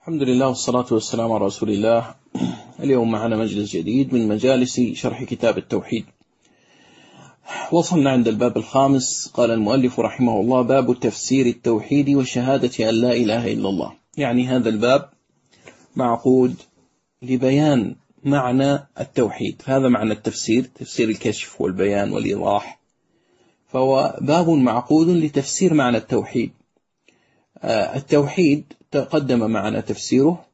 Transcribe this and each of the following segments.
الحمد لله والصلاة والسلام على رسول الله. اليوم معنا مجلس جديد من مجالس شرح كتاب التوحيد. وصلنا عند الباب الخامس. قال المؤلف رحمه الله باب تفسير التوحيد وشهادة أن لا إله إلا الله. يعني هذا الباب معقود لبيان معنى التوحيد. هذا معنى التفسير تفسير الكشف والبيان والإيضاح. فهو باب معقود لتفسير معنى التوحيد. آه، التوحيد تقدم معنا تفسيره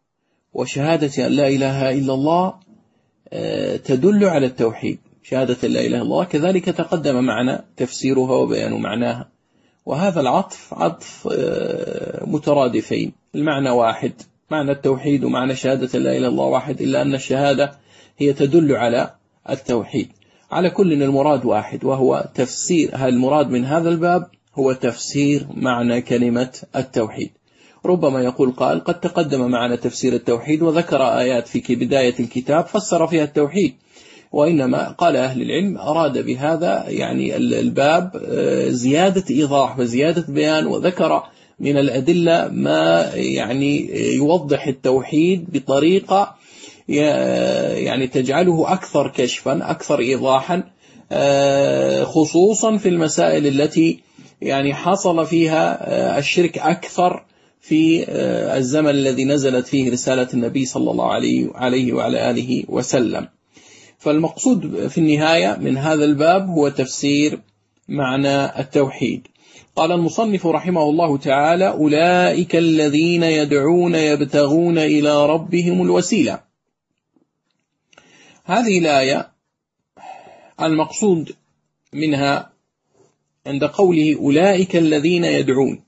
وشهادة أن لا إله إلا الله آه، تدل على التوحيد. شهادة لا إله إلا الله كذلك تقدم معنا تفسيرها وبيان معناها. وهذا العطف عطف آه، مترادفين. المعنى واحد معنى التوحيد ومعنى شهادة لا إله إلا الله واحد إلا أن الشهادة هي تدل على التوحيد. على كل المراد واحد وهو تفسير. المراد من هذا الباب؟ هو تفسير معنى كلمة التوحيد. ربما يقول قال قد تقدم معنا تفسير التوحيد وذكر آيات في بداية الكتاب فسر فيها التوحيد. وإنما قال أهل العلم أراد بهذا يعني الباب آه، زيادة إيضاح وزيادة بيان وذكر من الأدلة ما يعني يوضح التوحيد بطريقة يعني تجعله أكثر كشفا أكثر إيضاحا آه، خصوصا في المسائل التي يعني حصل فيها آه، الشرك أكثر في آه، الزمن الذي نزلت فيه رسالة النبي صلى الله عليه وعلى آله وسلم. فالمقصود في النهاية من هذا الباب هو تفسير معنى التوحيد. قال المصنف رحمه الله تعالى أولئك الذين يدعون يبتغون إلى ربهم الوسيلة. هذه الآية المقصود منها عند قوله أولئك الذين يدعون.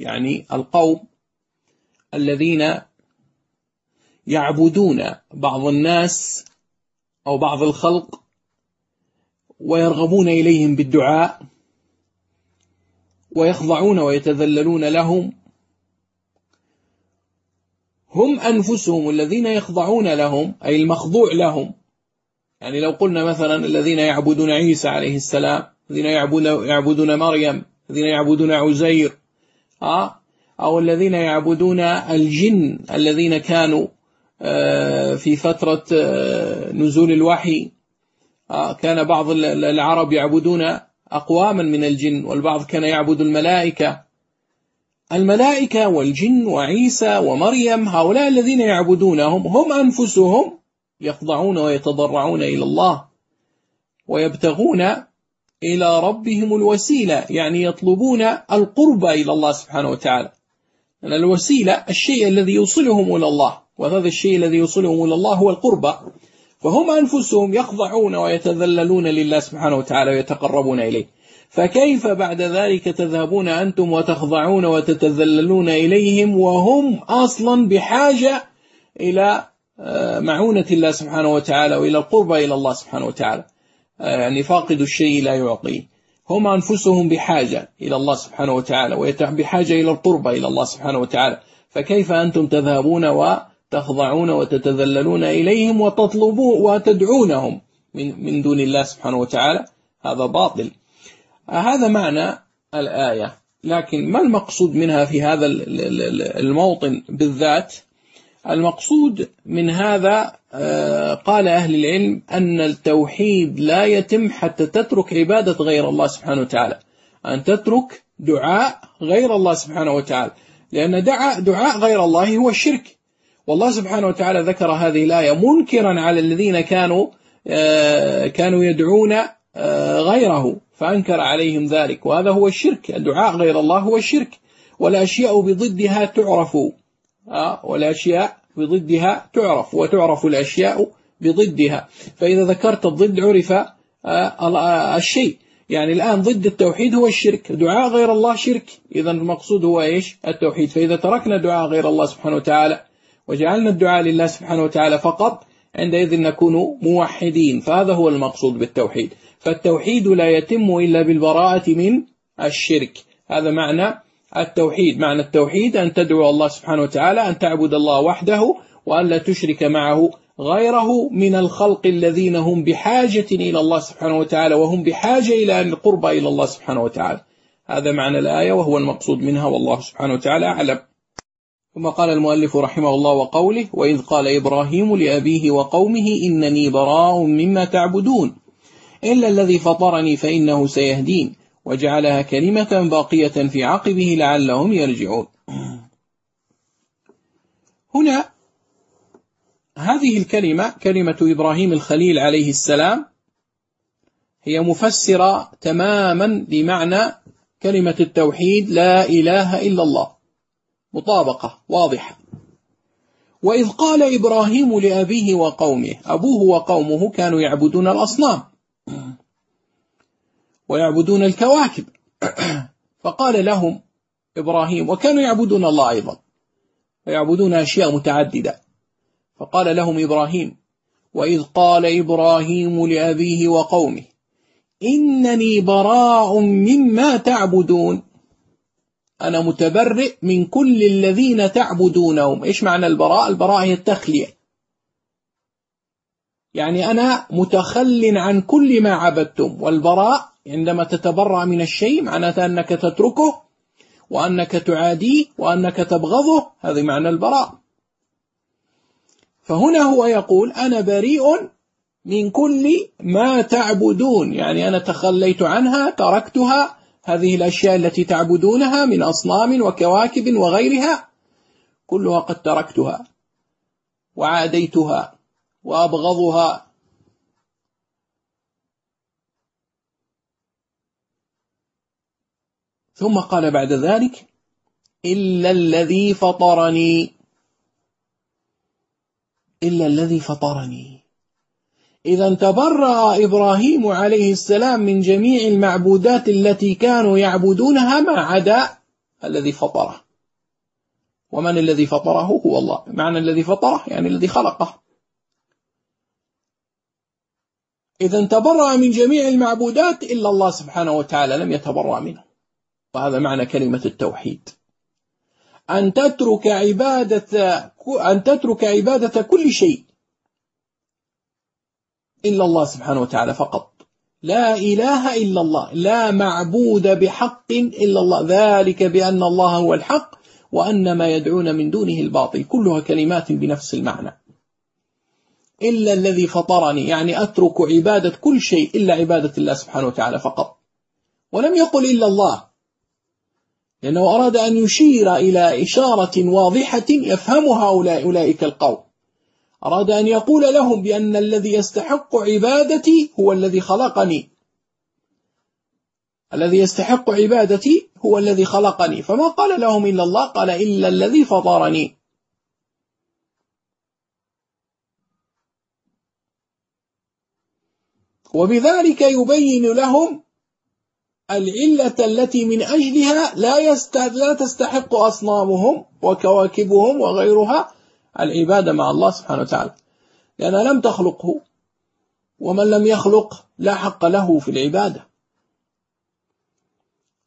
يعني القوم الذين يعبدون بعض الناس أو بعض الخلق ويرغبون إليهم بالدعاء ويخضعون ويتذللون لهم هم أنفسهم الذين يخضعون لهم أي المخضوع لهم. يعني لو قلنا مثلا الذين يعبدون عيسى عليه السلام الذين يعبدون مريم الذين يعبدون عزير أو الذين يعبدون الجن الذين كانوا آه، في فترة آه، نزول الوحي. كان بعض العرب يعبدون أقواما من الجن والبعض كان يعبد الملائكة. الملائكة والجن وعيسى ومريم هؤلاء الذين يعبدونهم هم أنفسهم يخضعون ويتضرعون إلى الله ويبتغون إلى ربهم الوسيلة يعني يطلبون القرب إلى الله سبحانه وتعالى. أن الوسيلة الشيء الذي يوصلهم إلى الله وهذا الشيء الذي يوصلهم إلى الله هو القربة فهم أنفسهم يخضعون ويتذللون لله سبحانه وتعالى ويتقربون إليه. فكيف بعد ذلك تذهبون أنتم وتخضعون وتتذللون إليهم وهم أصلا بحاجة إلى آه، معونة الله سبحانه وتعالى وإلى القربة إلى الله سبحانه وتعالى؟ يعني فاقد الشيء لا يعطيه هم أنفسهم بحاجة إلى الله سبحانه وتعالى وبحاجة إلى القربة إلى الله سبحانه وتعالى. فكيف أنتم تذهبون وتخضعون وتتذللون إليهم وتطلبوا وتدعونهم من, من دون الله سبحانه وتعالى؟ هذا باطل. هذا معنى الآية. لكن ما المقصود منها في هذا الموطن بالذات؟ المقصود من هذا آه، قال أهل العلم أن التوحيد لا يتم حتى تترك عبادة غير الله سبحانه وتعالى. أن تترك دعاء غير الله سبحانه وتعالى. لأن دعاء, دعاء غير الله هو الشرك. والله سبحانه وتعالى ذكر هذه الآية منكرا على الذين كانوا آه، كانوا يدعون آه، غيره فأنكر عليهم ذلك. وهذا هو الشرك. الدعاء غير الله هو الشرك. والأشياء بضدها تعرف. والأشياء بضدها تعرف وتعرف الأشياء بضدها. فإذا ذكرت الضد عرف آه، الشيء. يعني الآن ضد التوحيد هو الشرك. دعاء غير الله شرك. إذا المقصود هو إيش؟ التوحيد. فإذا تركنا دعاء غير الله سبحانه وتعالى وجعلنا الدعاء لله سبحانه وتعالى فقط عندئذ نكون موحدين. فهذا هو المقصود بالتوحيد. فالتوحيد لا يتم إلا بالبراءة من الشرك. هذا معنى التوحيد. معنى التوحيد أن تدعو الله سبحانه وتعالى أن تعبد الله وحده وأن لا تشرك معه غيره من الخلق الذين هم بحاجة إلى الله سبحانه وتعالى وهم بحاجة إلى القرب إلى الله سبحانه وتعالى. هذا معنى الآية وهو المقصود منها والله سبحانه وتعالى أعلم. ثم قال المؤلف رحمه الله وقوله وإذ قال إبراهيم لأبيه وقومه إنني براء مما تعبدون. إلا الذي فطرني فإنه سيهدين. وجعلها كلمة باقية في عقبه لعلهم يرجعون. هنا هذه الكلمة كلمة إبراهيم الخليل عليه السلام هي مفسرة تماما لمعنى كلمة التوحيد لا إله إلا الله. مطابقة واضحة. وإذ قال إبراهيم لأبيه وقومه أبوه وقومه كانوا يعبدون الأصنام. ويعبدون الكواكب. فقال لهم إبراهيم وكانوا يعبدون الله أيضا ويعبدون أشياء متعددة. فقال لهم إبراهيم وإذ قال إبراهيم لأبيه وقومه إنني براء مما تعبدون أنا متبرئ من كل الذين تعبدونهم. إيش معنى البراء البراء هي التخلية. يعني أنا متخل عن كل ما عبدتم والبراء عندما تتبرأ من الشيء معناته أنك تتركه وأنك تعاديه وأنك تبغضه هذا معنى البراء فهنا هو يقول أنا بريء من كل ما تعبدون يعني أنا تخليت عنها تركتها هذه الأشياء التي تعبدونها من أصنام وكواكب وغيرها كلها قد تركتها وعاديتها وأبغضها ثم قال بعد ذلك إلا الذي فطرني. إلا الذي فطرني. إذا تبرأ إبراهيم عليه السلام من جميع المعبودات التي كانوا يعبدونها ما عدا الذي فطره. ومن الذي فطره؟ هو الله. معنى الذي فطره يعني الذي خلقه. إذا تبرأ من جميع المعبودات إلا الله سبحانه وتعالى لم يتبرأ منه. وهذا معنى كلمة التوحيد. أن تترك عبادة أن تترك عبادة كل شيء إلا الله سبحانه وتعالى فقط. لا إله إلا الله. لا معبود بحق إلا الله. ذلك بأن الله هو الحق وأن ما يدعون من دونه الباطل. كلها كلمات بنفس المعنى. إلا الذي فطرني. يعني أترك عبادة كل شيء إلا عبادة الله سبحانه وتعالى فقط. ولم يقل إلا الله. لأنه أراد أن يشير إلى إشارة واضحة يفهمها أولئك القوم. أراد أن يقول لهم بأن الذي يستحق عبادتي هو الذي خلقني. الذي يستحق عبادتي هو الذي خلقني. فما قال لهم إلا الله؟ قال إلا الذي فطرني. وبذلك يبين لهم العلة التي من أجلها لا, لا تستحق أصنامهم وكواكبهم وغيرها العبادة مع الله سبحانه وتعالى. لأنها لم تخلقه ومن لم يخلق لا حق له في العبادة.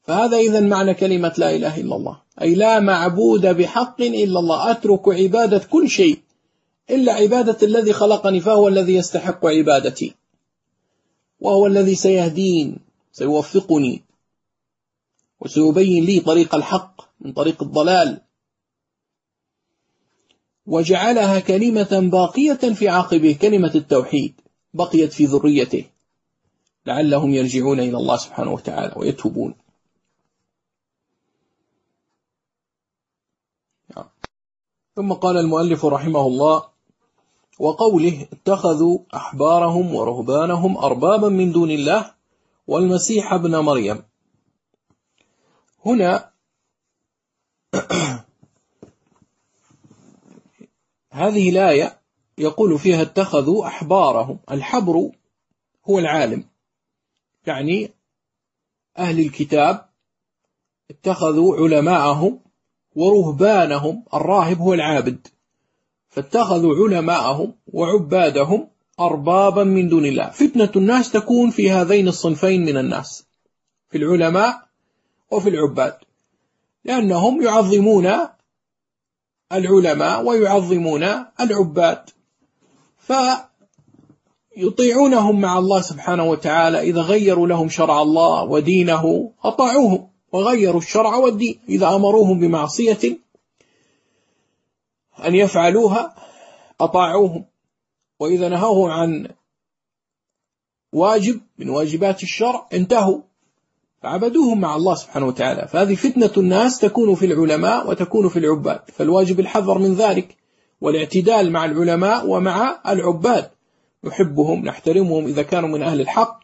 فهذا إذا معنى كلمة لا إله إلا الله. أي لا معبود بحق إلا الله. أترك عبادة كل شيء إلا عبادة الذي خلقني فهو الذي يستحق عبادتي. وهو الذي سيهدين. سيوفقني وسيبين لي طريق الحق من طريق الضلال. وجعلها كلمة باقية في عقبه كلمة التوحيد بقيت في ذريته. لعلهم يرجعون إلى الله سبحانه وتعالى ويتوبون. ثم قال المؤلف رحمه الله وقوله اتخذوا أحبارهم ورهبانهم أربابا من دون الله والمسيح ابن مريم. هنا هذه الآية يقول فيها اتخذوا أحبارهم. الحبر هو العالم. يعني أهل الكتاب اتخذوا علماءهم ورهبانهم. الراهب هو العابد. فاتخذوا علماءهم وعبادهم أربابا من دون الله. فتنة الناس تكون في هذين الصنفين من الناس في العلماء وفي العباد لأنهم يعظمون العلماء ويعظمون العباد. فيطيعونهم مع الله سبحانه وتعالى إذا غيروا لهم شرع الله ودينه أطاعوهم وغيروا الشرع والدين. إذا أمروهم بمعصية أن يفعلوها أطاعوهم. وإذا نهوهم عن واجب من واجبات الشرع انتهوا. فعبدوهم مع الله سبحانه وتعالى. فهذه فتنة الناس تكون في العلماء وتكون في العباد. فالواجب الحذر من ذلك والاعتدال مع العلماء ومع العباد. نحبهم نحترمهم إذا كانوا من أهل الحق.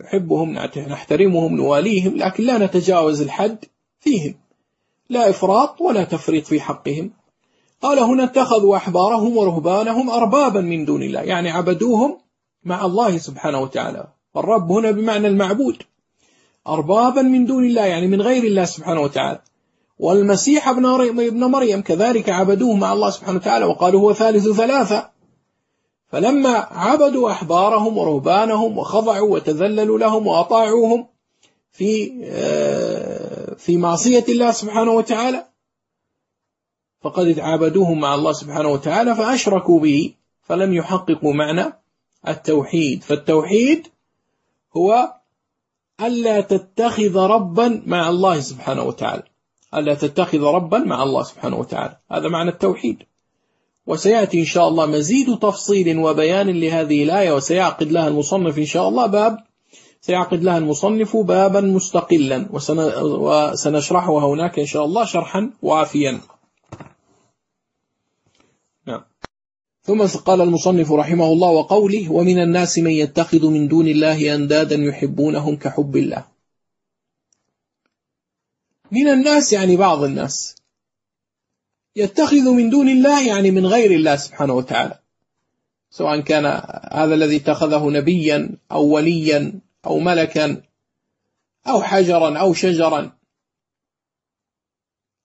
نحبهم نحترمهم نواليهم لكن لا نتجاوز الحد فيهم. لا إفراط ولا تفريط في حقهم. قال هنا اتخذوا أحبارهم ورهبانهم أربابا من دون الله يعني عبدوهم مع الله سبحانه وتعالى. الرب هنا بمعنى المعبود. أربابا من دون الله يعني من غير الله سبحانه وتعالى. والمسيح ابن مريم كذلك عبدوه مع الله سبحانه وتعالى وقالوا هو ثالث ثلاثة. فلما عبدوا أحبارهم ورهبانهم وخضعوا وتذللوا لهم وأطاعوهم في آه، في معصية الله سبحانه وتعالى فقد عبدوهم مع الله سبحانه وتعالى فأشركوا به فلم يحققوا معنى التوحيد. فالتوحيد هو ألا تتخذ ربا مع الله سبحانه وتعالى. ألا تتخذ ربا مع الله سبحانه وتعالى. هذا معنى التوحيد. وسيأتي إن شاء الله مزيد تفصيل وبيان لهذه الآية وسيعقد لها المصنف إن شاء الله باب سيعقد لها المصنف بابا مستقلا وسنشرحها هناك إن شاء الله شرحا وافيا ثم قال المصنف رحمه الله وقوله ومن الناس من يتخذ من دون الله أندادا يحبونهم كحب الله. من الناس يعني بعض الناس. يتخذ من دون الله يعني من غير الله سبحانه وتعالى. سواء كان هذا الذي اتخذه نبيا أو وليا أو ملكا أو حجرا أو شجرا.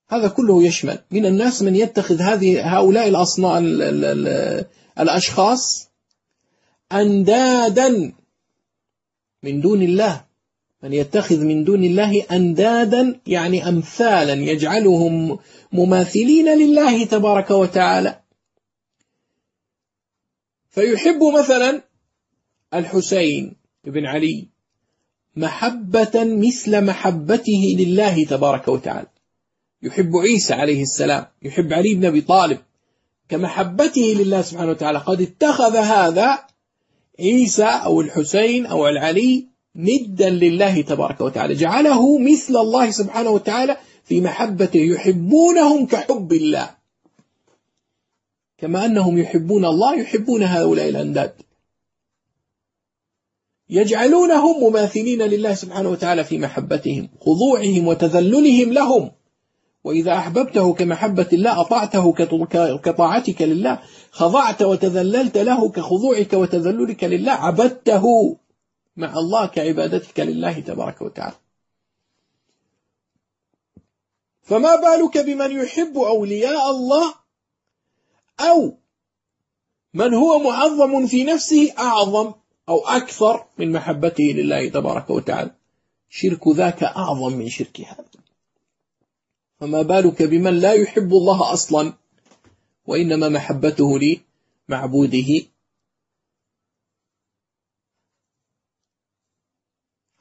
هذا كله يشمل. من الناس من يتخذ هذه هؤلاء الأصنام الأشخاص أندادا من دون الله. من يتخذ من دون الله أندادا يعني أمثالا يجعلهم مماثلين لله تبارك وتعالى. فيحب مثلا الحسين بن علي محبة مثل محبته لله تبارك وتعالى. يحب عيسى عليه السلام يحب علي بن أبي طالب. كمحبته لله سبحانه وتعالى قد اتخذ هذا عيسى أو الحسين أو العلي ندا لله تبارك وتعالى. جعله مثل الله سبحانه وتعالى في محبته يحبونهم كحب الله. كما أنهم يحبون الله يحبون هؤلاء الأنداد. يجعلونهم مماثلين لله سبحانه وتعالى في محبتهم خضوعهم وتذللهم لهم. وإذا أحببته كمحبة الله أطعته كطاعتك لله خضعت وتذللت له كخضوعك وتذللك لله عبدته مع الله كعبادتك لله تبارك وتعالى. فما بالك بمن يحب أولياء الله؟ أو من هو معظم في نفسه أعظم أو أكثر من محبته لله تبارك وتعالى؟ شرك ذاك أعظم من شرك هذا. فما بالك بمن لا يحب الله أصلا؟ وإنما محبته لمعبوده.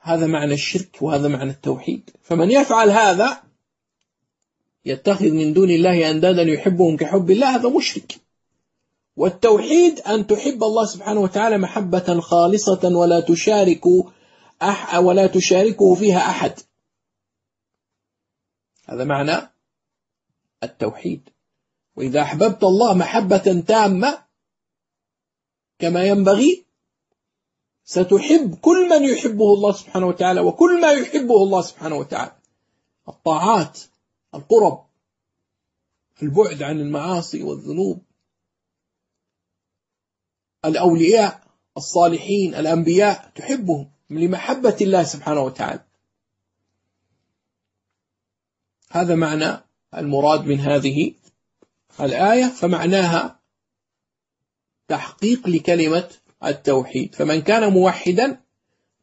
هذا معنى الشرك وهذا معنى التوحيد. فمن يفعل هذا يتخذ من دون الله أندادا يحبهم كحب الله هذا مشرك. والتوحيد أن تحب الله سبحانه وتعالى محبة خالصة ولا تشارك أح ولا تشاركه فيها أحد. هذا معنى التوحيد. وإذا أحببت الله محبة تامة كما ينبغي ستحب كل من يحبه الله سبحانه وتعالى وكل ما يحبه الله سبحانه وتعالى. الطاعات القرب البعد عن المعاصي والذنوب الأولياء الصالحين الأنبياء تحبهم لمحبة الله سبحانه وتعالى. هذا معنى المراد من هذه الآية فمعناها تحقيق لكلمة التوحيد. فمن كان موحدا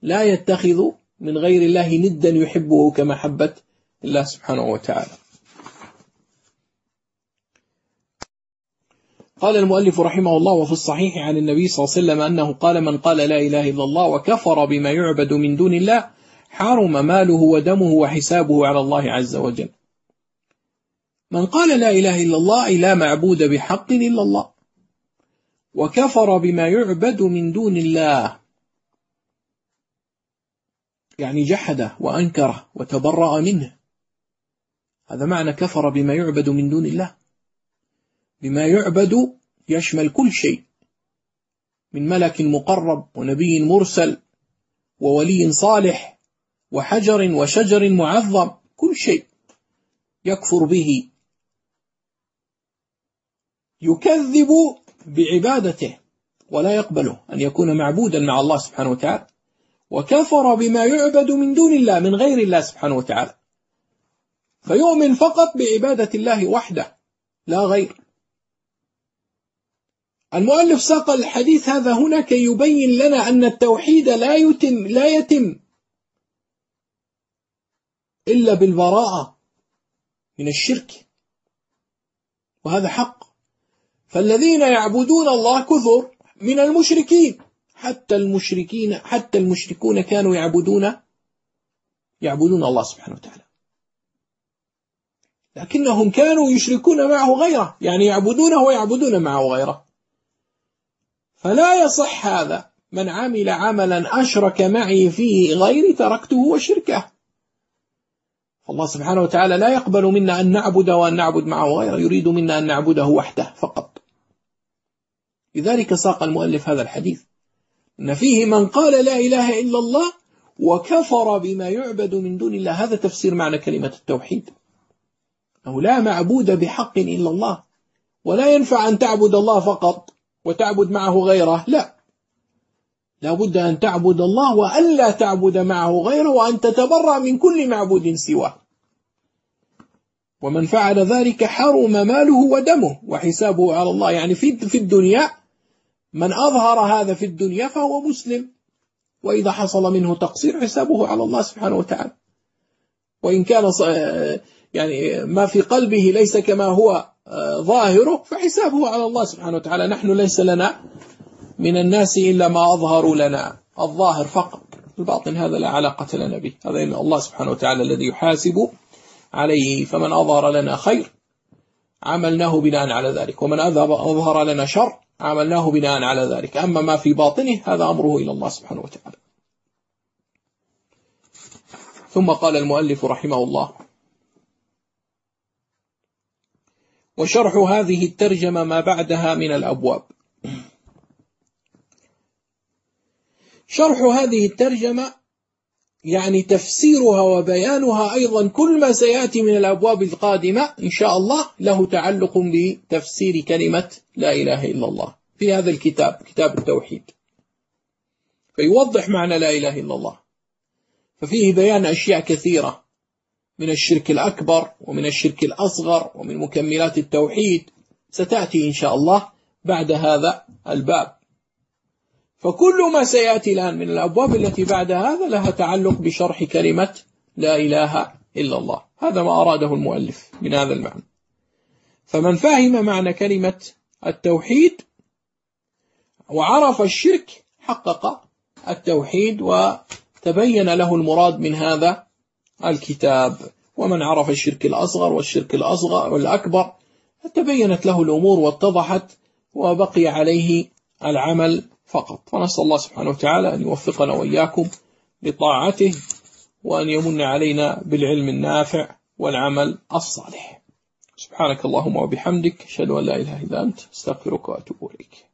لا يتخذ من غير الله ندا يحبه كمحبة الله سبحانه وتعالى. قال المؤلف رحمه الله وفي الصحيح عن النبي صلى الله عليه وسلم أنه قال من قال لا إله إلا الله وكفر بما يعبد من دون الله حرم ماله ودمه وحسابه على الله عز وجل. من قال لا إله إلا الله أي لا معبود بحق إلا الله. وكفر بما يعبد من دون الله. يعني جحده وأنكره وتبرأ منه. هذا معنى كفر بما يعبد من دون الله. بما يعبد يشمل كل شيء. من ملك مقرب ونبي مرسل وولي صالح وحجر وشجر معظم كل شيء يكفر به يكذب بعبادته ولا يقبله أن يكون معبودا مع الله سبحانه وتعالى. وكفر بما يعبد من دون الله من غير الله سبحانه وتعالى. فيؤمن فقط بعبادة الله وحده لا غير. المؤلف ساق الحديث هذا هنا كي يبين لنا أن التوحيد لا يتم لا يتم إلا بالبراءة من الشرك. وهذا حق. فالذين يعبدون الله كثر من المشركين. حتى المشركين حتى المشركون كانوا يعبدون يعبدون الله سبحانه وتعالى. لكنهم كانوا يشركون معه غيره يعني يعبدونه ويعبدون معه غيره. فلا يصح هذا. من عمل عملا أشرك معي فيه غيري تركته وشركه. الله سبحانه وتعالى لا يقبل منا أن نعبد وأن نعبد معه غيره يريد منا أن نعبده وحده فقط. لذلك ساق المؤلف هذا الحديث. أن فيه من قال لا إله إلا الله وكفر بما يعبد من دون الله. هذا تفسير معنى كلمة التوحيد. أنه لا معبود بحق إلا الله. ولا ينفع أن تعبد الله فقط وتعبد معه غيره. لا. لا بد أن تعبد الله وأن لا تعبد معه غيره وأن تتبرأ من كل معبود سواه. ومن فعل ذلك حرم ماله ودمه وحسابه على الله. يعني في في الدنيا من أظهر هذا في الدنيا فهو مسلم. وإذا حصل منه تقصير حسابه على الله سبحانه وتعالى. وإن كان يعني ما في قلبه ليس كما هو آه، ظاهره فحسابه على الله سبحانه وتعالى. نحن ليس لنا من الناس إلا ما أظهروا لنا الظاهر فقط. الباطن هذا لا علاقة لنا به. هذا الله سبحانه وتعالى الذي يحاسب عليه. فمن أظهر لنا خير عملناه بناء على ذلك. ومن أظهر لنا شر عملناه بناء على ذلك. أما ما في باطنه هذا أمره إلى الله سبحانه وتعالى. ثم قال المؤلف رحمه الله وشرح هذه الترجمة ما بعدها من الأبواب. شرح هذه الترجمة يعني تفسيرها وبيانها أيضا كل ما سيأتي من الأبواب القادمة إن شاء الله له تعلق بتفسير كلمة لا إله إلا الله في هذا الكتاب كتاب التوحيد. فيوضح معنى لا إله إلا الله. ففيه بيان أشياء كثيرة من الشرك الأكبر ومن الشرك الأصغر ومن مكملات التوحيد. ستأتي إن شاء الله بعد هذا الباب. فكل ما سيأتي الآن من الأبواب التي بعد هذا لها تعلق بشرح كلمة لا إله إلا الله. هذا ما أراده المؤلف من هذا المعنى. فمن فهم معنى كلمة التوحيد وعرف الشرك حقق التوحيد وتبين له المراد من هذا الكتاب. ومن عرف الشرك الأصغر والشرك الأصغر والأكبر تبينت له الأمور واتضحت وبقي عليه العمل فقط. فنسأل الله سبحانه وتعالى أن يوفقنا وإياكم لطاعته وأن يمن علينا بالعلم النافع والعمل الصالح. سبحانك اللهم وبحمدك أشهد أن لا إله إلا أنت أستغفرك وأتوب إليك.